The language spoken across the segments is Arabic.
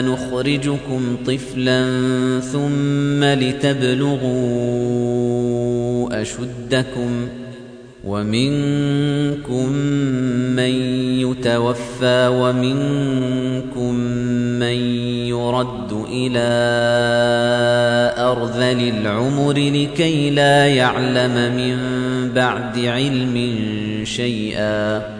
نخرجكم طفلا ثم لتبلغوا أشدكم ومنكم من يتوفى ومنكم من يرد إلى أرذل العمر لكي لا يعلم من بعد علم شيئا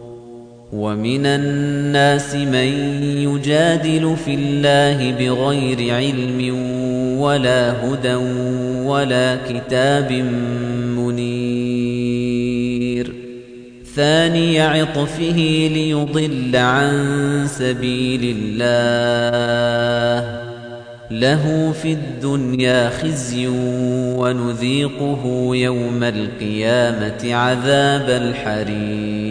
ومن الناس من يجادل في الله بغير علم ولا هدى ولا كتاب منير. ثاني عطفه ليضل عن سبيل الله. له في الدنيا خزي ونذيقه يوم القيامة عذاب الحريق.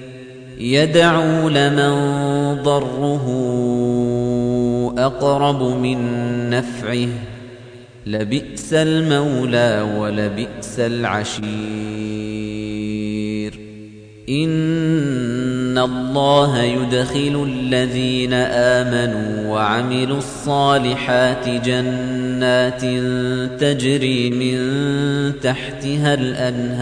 يدعو لمن ضره أقرب من نفعه. لبئس المولى ولبئس العشير. إن الله يدخل الذين آمنوا وعملوا الصالحات جنات تجري من تحتها الأنهار.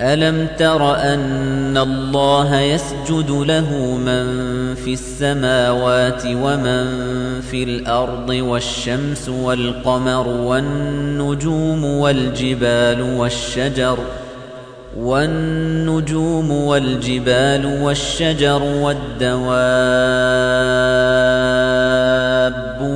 ألم تر أن الله يسجد له من في السماوات ومن في الأرض والشمس والقمر والنجوم والجبال والشجر والنجوم والجبال والشجر والدواب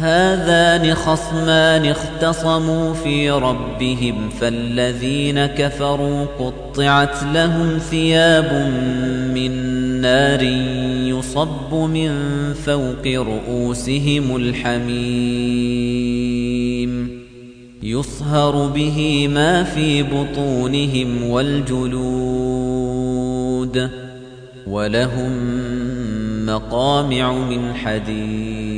هذان خصمان اختصموا في ربهم فالذين كفروا قطعت لهم ثياب من نار يصب من فوق رؤوسهم الحميم. يصهر به ما في بطونهم والجلود ولهم مقامع من حديد.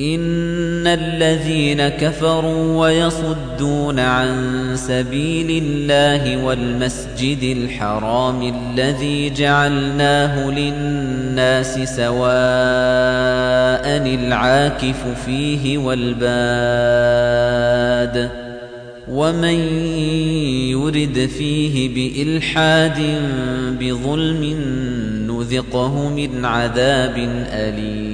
إن الذين كفروا ويصدون عن سبيل الله والمسجد الحرام الذي جعلناه للناس سواء العاكف فيه والباد ومن يرد فيه بإلحاد بظلم نذقه من عذاب أليم.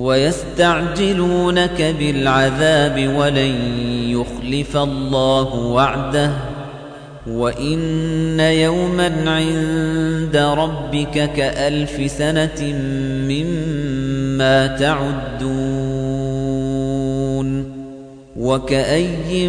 ويستعجلونك بالعذاب ولن يخلف الله وعده وإن يوما عند ربك كألف سنة مما تعدون وكأي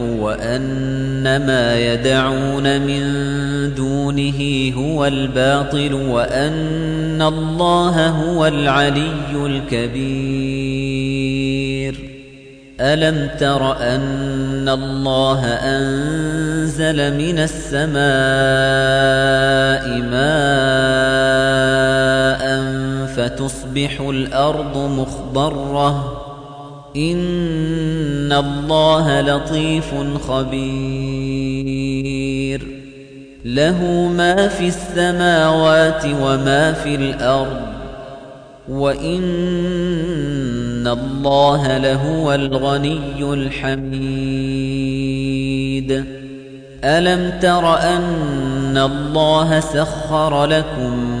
وَأَنَّ مَا يَدْعُونَ مِن دُونِهِ هُوَ الْبَاطِلُ وَأَنَّ اللَّهَ هُوَ الْعَلِيُّ الْكَبِيرُ. أَلَمْ تَرَ أَنَّ اللَّهَ أَنزَلَ مِنَ السَّمَاءِ مَاءً فَتُصْبِحُ الْأَرْضُ مُخْضَرَّةً إِنَّ اللَّهَ لَطِيفٌ خَبِيرٌ لَهُ مَا فِي السَّمَاوَاتِ وَمَا فِي الْأَرْضِ وَإِنَّ اللَّهَ لَهُوَ الْغَنِيُّ الْحَمِيدُ أَلَمْ تَرَ أَنَّ اللَّهَ سَخَّرَ لَكُم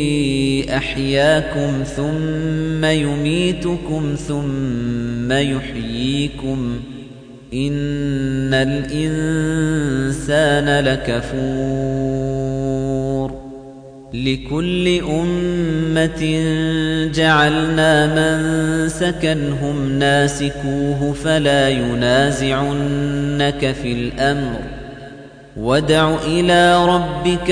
أَحْيَاكُمْ ثُمَّ يُمِيتُكُمْ ثُمَّ يُحْيِيكُمْ إِنَّ الْإِنسَانَ لَكَفُورٌ لِكُلِّ أُمَّةٍ جَعَلْنَا مَنسَكًا هُمْ نَاسِكُوهُ فَلَا يُنَازِعُنَّكَ فِي الْأَمْرِ وَادْعُ إِلَى رَبِّكَ